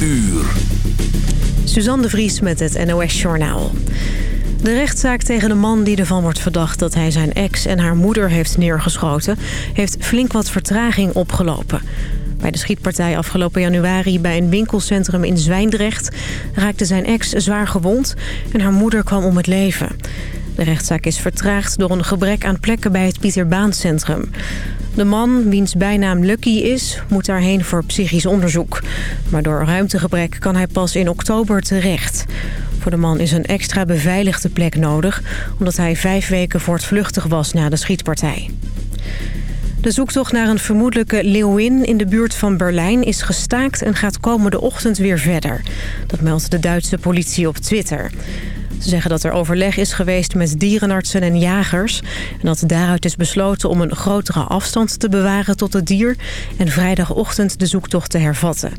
uur. Suzanne de Vries met het NOS Journaal. De rechtszaak tegen de man die ervan wordt verdacht dat hij zijn ex en haar moeder heeft neergeschoten... heeft flink wat vertraging opgelopen. Bij de schietpartij afgelopen januari bij een winkelcentrum in Zwijndrecht... raakte zijn ex zwaar gewond en haar moeder kwam om het leven. De rechtszaak is vertraagd door een gebrek aan plekken bij het Pieter Baan Centrum. De man, wiens bijnaam Lucky is, moet daarheen voor psychisch onderzoek. Maar door ruimtegebrek kan hij pas in oktober terecht. Voor de man is een extra beveiligde plek nodig... omdat hij vijf weken voortvluchtig was na de schietpartij. De zoektocht naar een vermoedelijke leeuwin in de buurt van Berlijn is gestaakt en gaat komende ochtend weer verder. Dat meldt de Duitse politie op Twitter. Ze zeggen dat er overleg is geweest met dierenartsen en jagers... en dat daaruit is besloten om een grotere afstand te bewaren tot het dier... en vrijdagochtend de zoektocht te hervatten.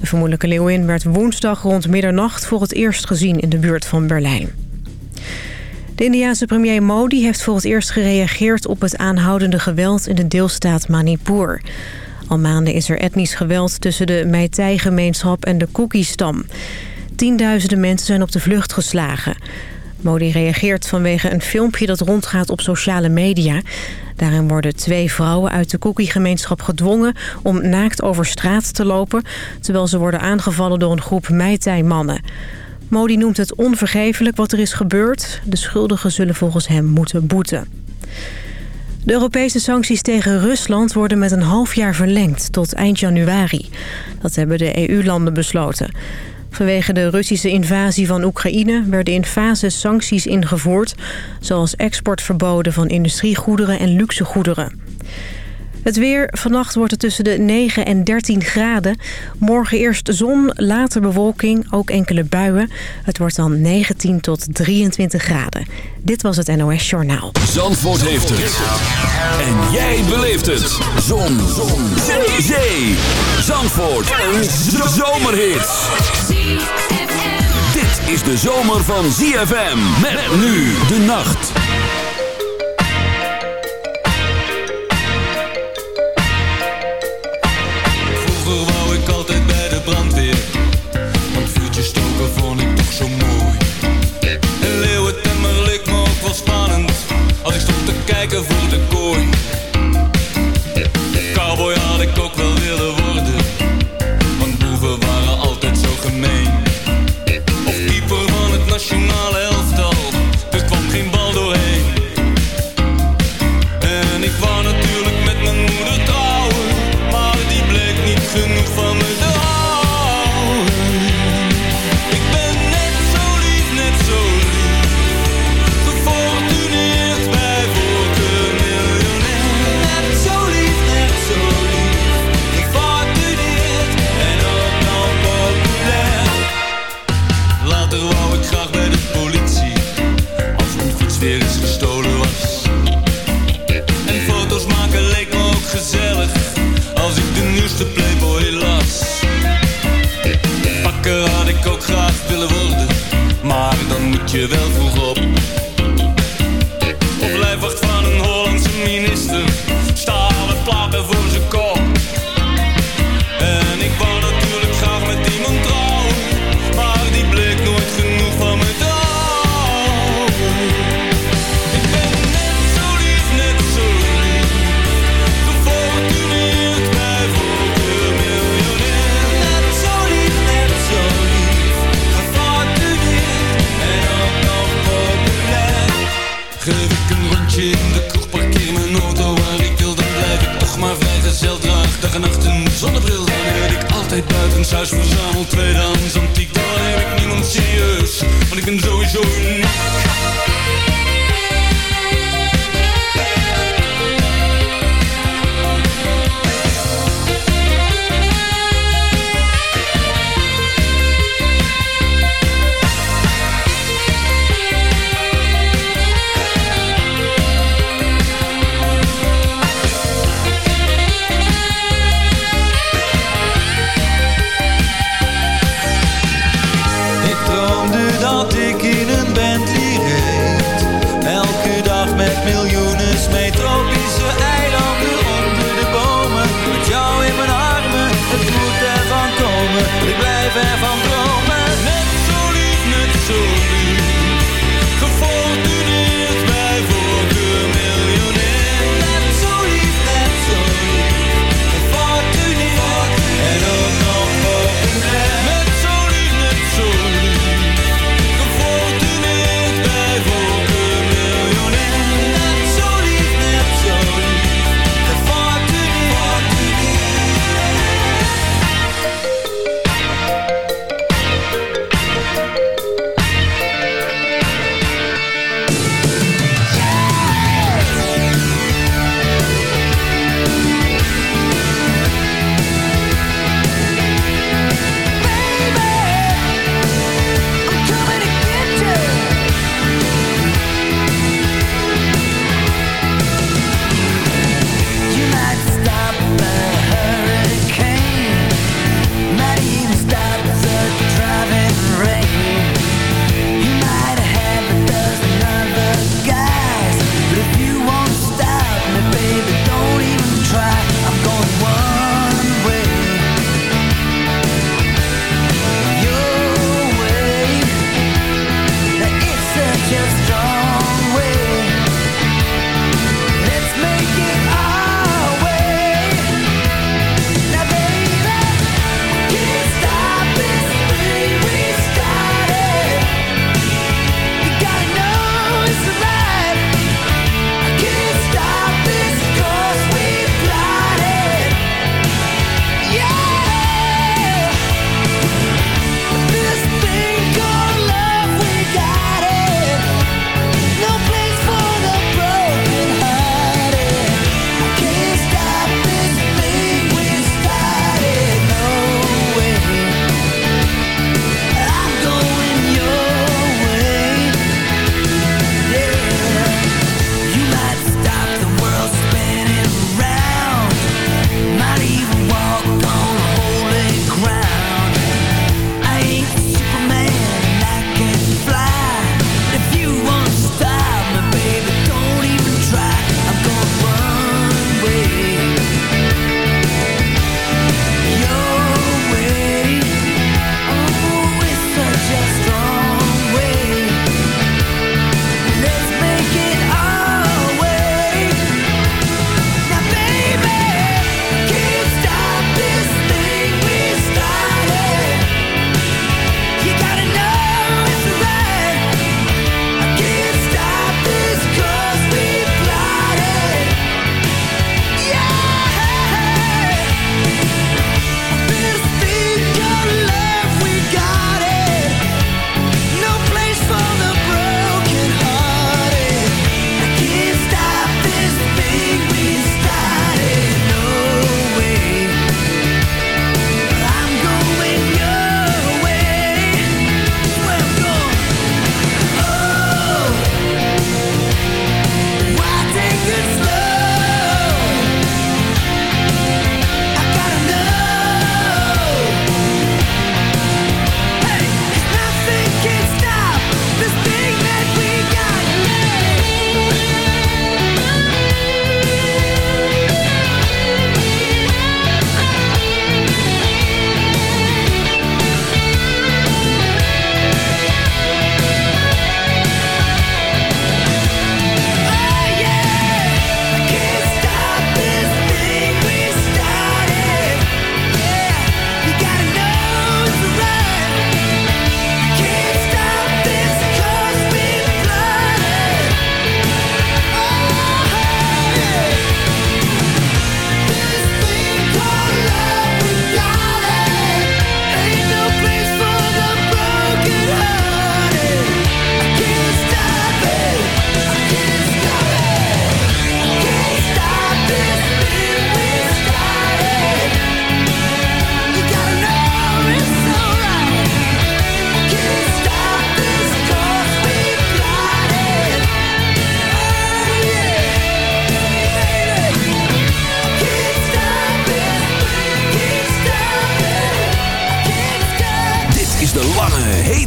De vermoedelijke leeuwin werd woensdag rond middernacht voor het eerst gezien in de buurt van Berlijn. De Indiaanse premier Modi heeft voor het eerst gereageerd op het aanhoudende geweld in de deelstaat Manipur. Al maanden is er etnisch geweld tussen de Meitei-gemeenschap en de Kuki-stam. Tienduizenden mensen zijn op de vlucht geslagen. Modi reageert vanwege een filmpje dat rondgaat op sociale media. Daarin worden twee vrouwen uit de Kuki-gemeenschap gedwongen... om naakt over straat te lopen... terwijl ze worden aangevallen door een groep Meitei-mannen. Modi noemt het onvergeeflijk wat er is gebeurd. De schuldigen zullen volgens hem moeten boeten. De Europese sancties tegen Rusland worden met een half jaar verlengd tot eind januari. Dat hebben de EU-landen besloten. Vanwege de Russische invasie van Oekraïne werden in fase sancties ingevoerd... zoals exportverboden van industriegoederen en luxegoederen. Het weer. Vannacht wordt het tussen de 9 en 13 graden. Morgen eerst zon, later bewolking, ook enkele buien. Het wordt dan 19 tot 23 graden. Dit was het NOS Journaal. Zandvoort heeft het. En jij beleeft het. Zon. zon. Zee. Zee. Zandvoort. Een zomerhit. Dit is de zomer van ZFM. Met nu de nacht. Kijken voor de kooi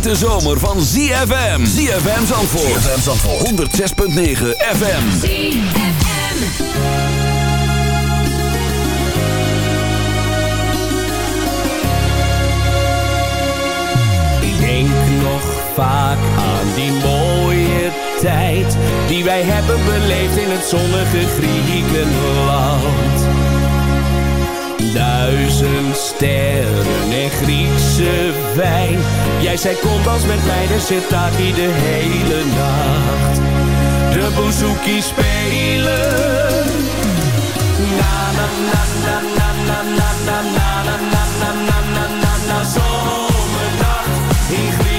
hete zomer van ZFM. ZFM Zandvoort. ZFM Zandvoort. 106.9 FM. ZFM. Ik denk nog vaak aan die mooie tijd Die wij hebben beleefd in het zonnige Griekenland Duizend sterren en Griekse wijn Jij zei kom als met mij, de sitaki de hele nacht De bouzouki spelen Na na na na na na na na na na na na na na na zomernacht in Griekenland.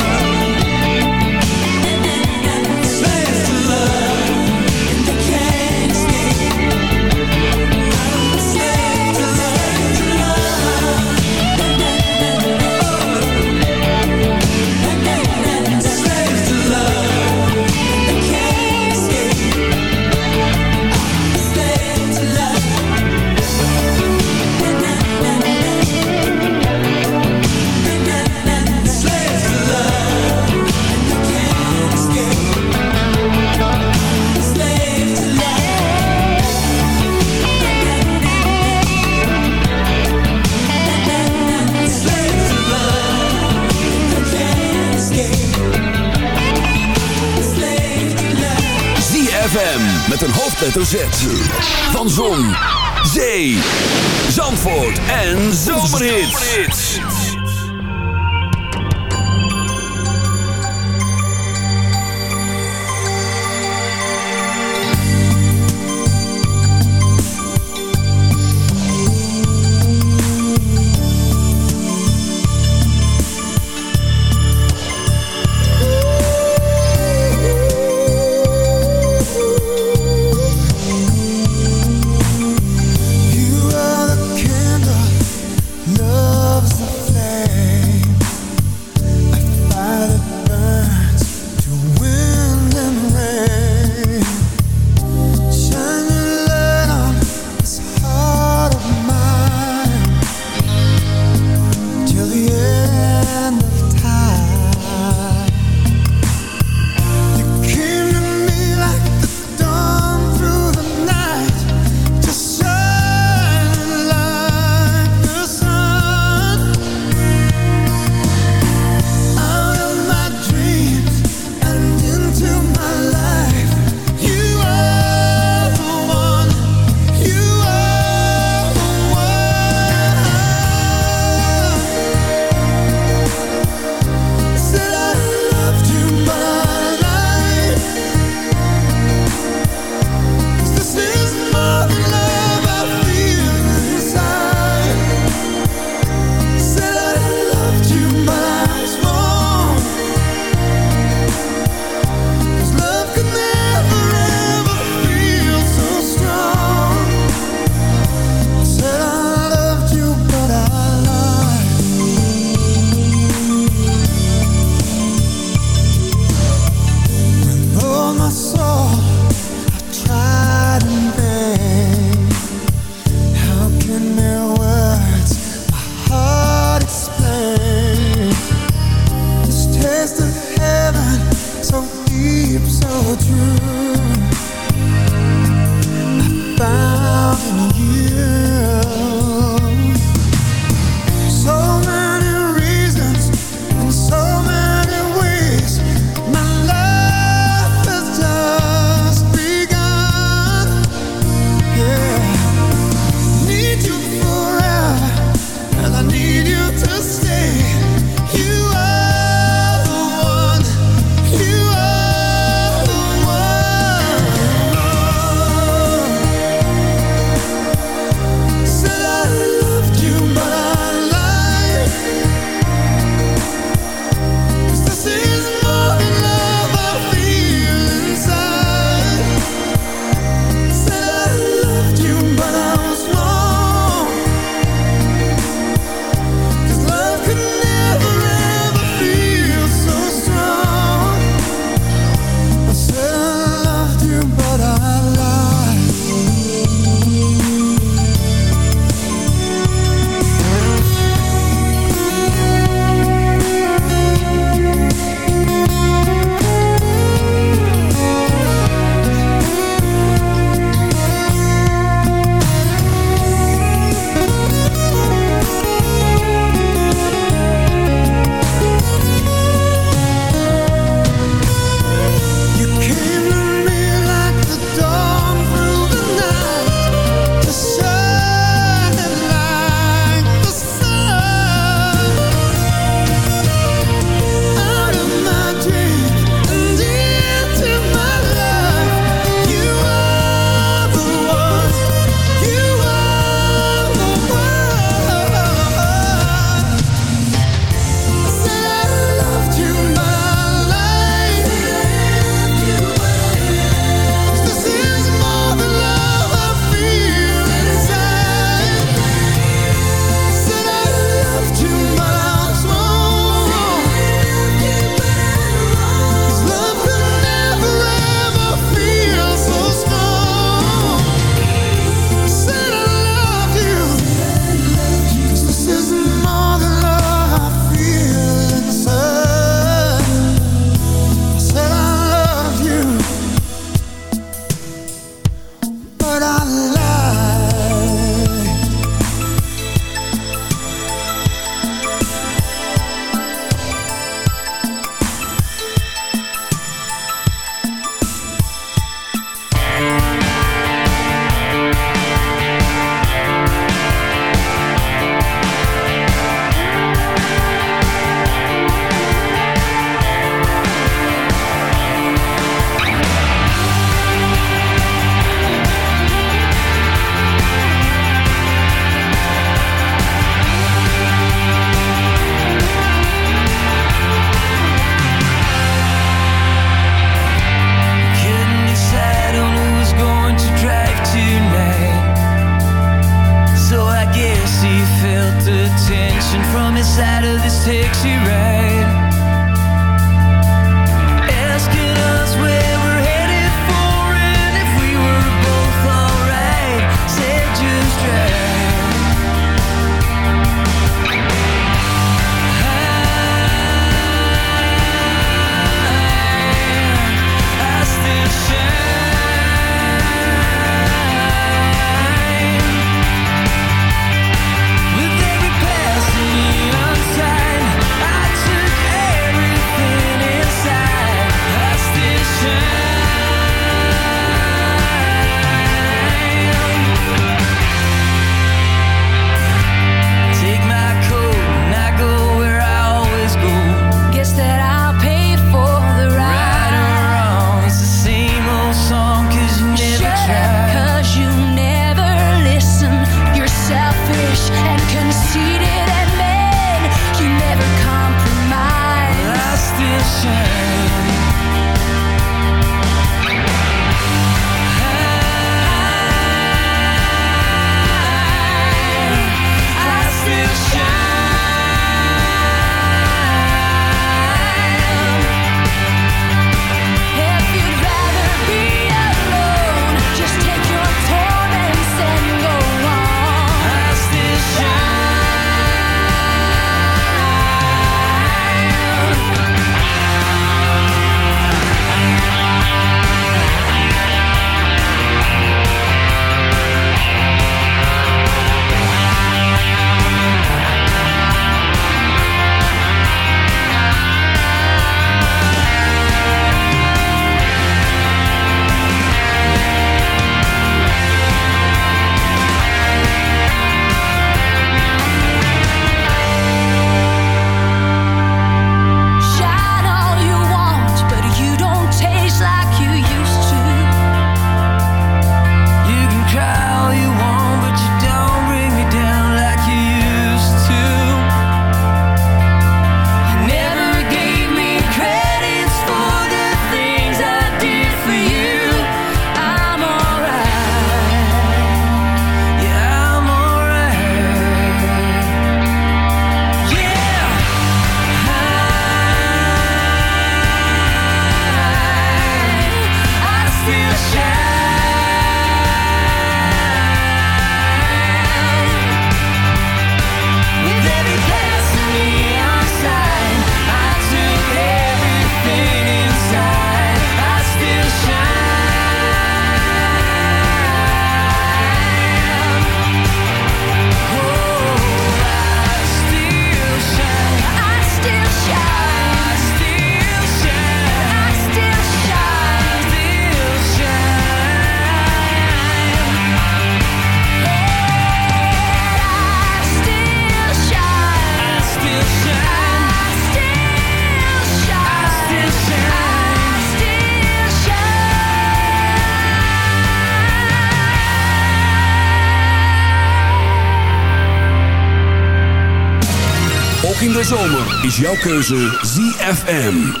Is jouw keuze ZFM.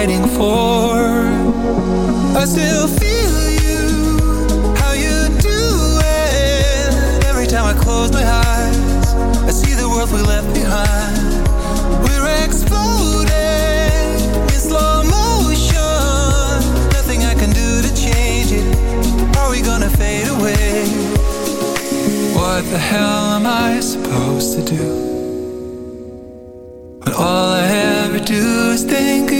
Fighting for I still feel you How you do it Every time I close my eyes I see the world we left behind We're exploding in slow motion. Nothing I can do to change it. Are we gonna fade away? What the hell am I supposed to do? When all I ever do is think.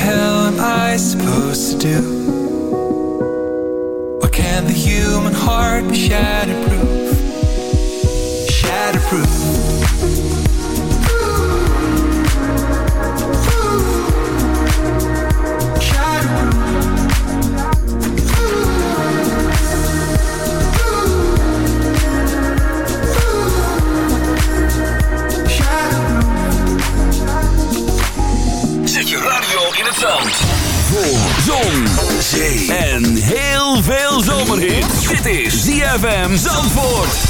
Hell am I supposed to do? Why can't the human heart be shatterproof? Shatterproof. ZFM Zandvoort.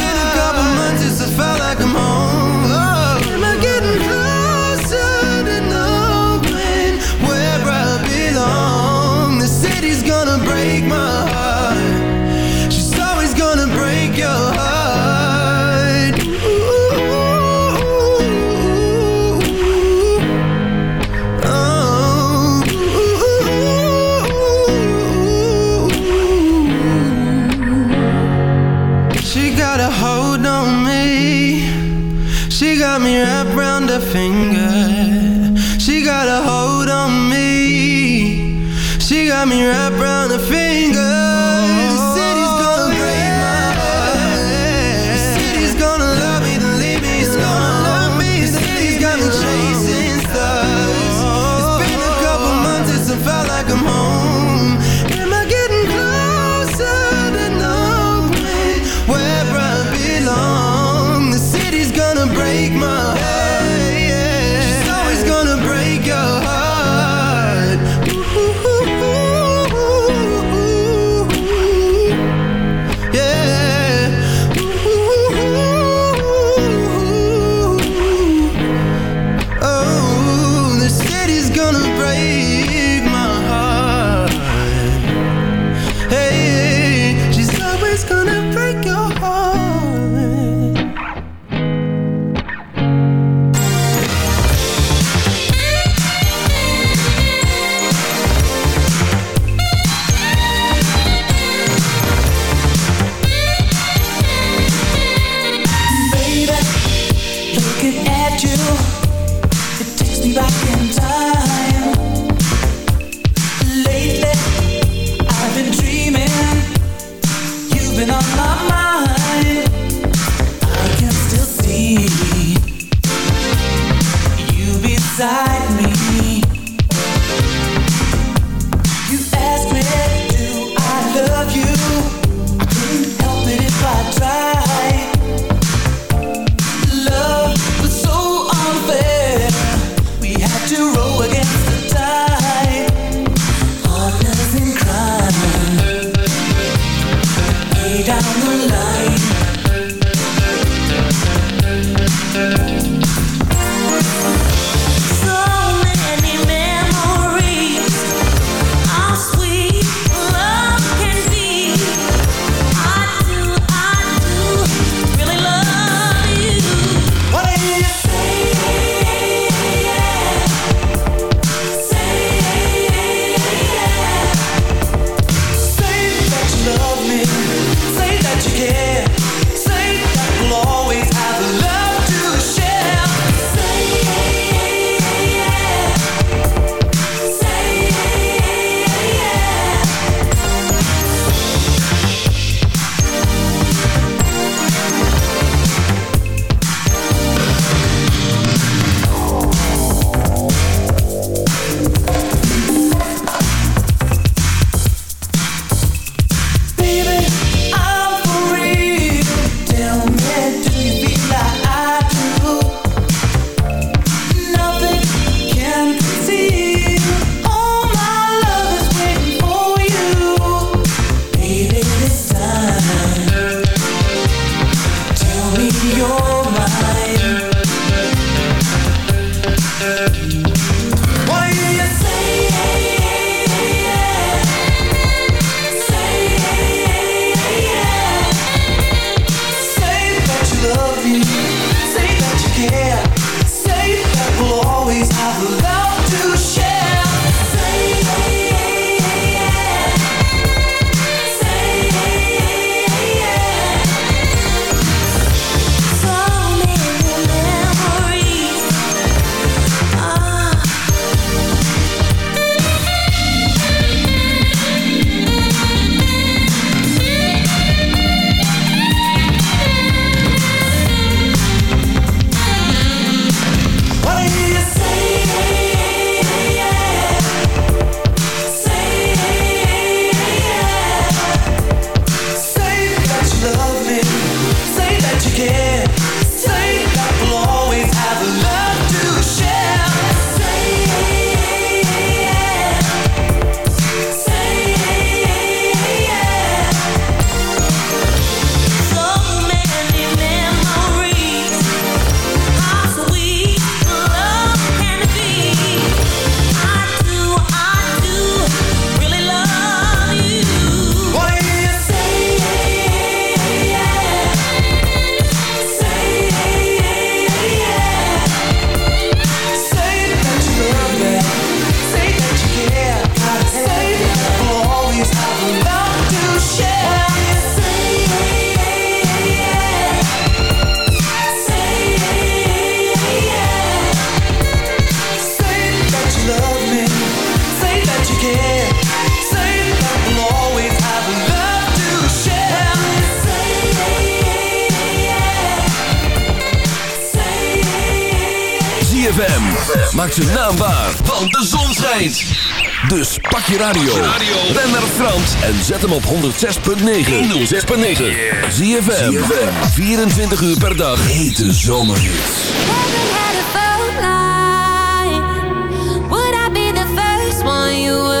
come radio, ren naar Frans en zet hem op 106.9. 106.9. Zie je 24 uur per dag. Hete zomerhits. Would I be the first one you would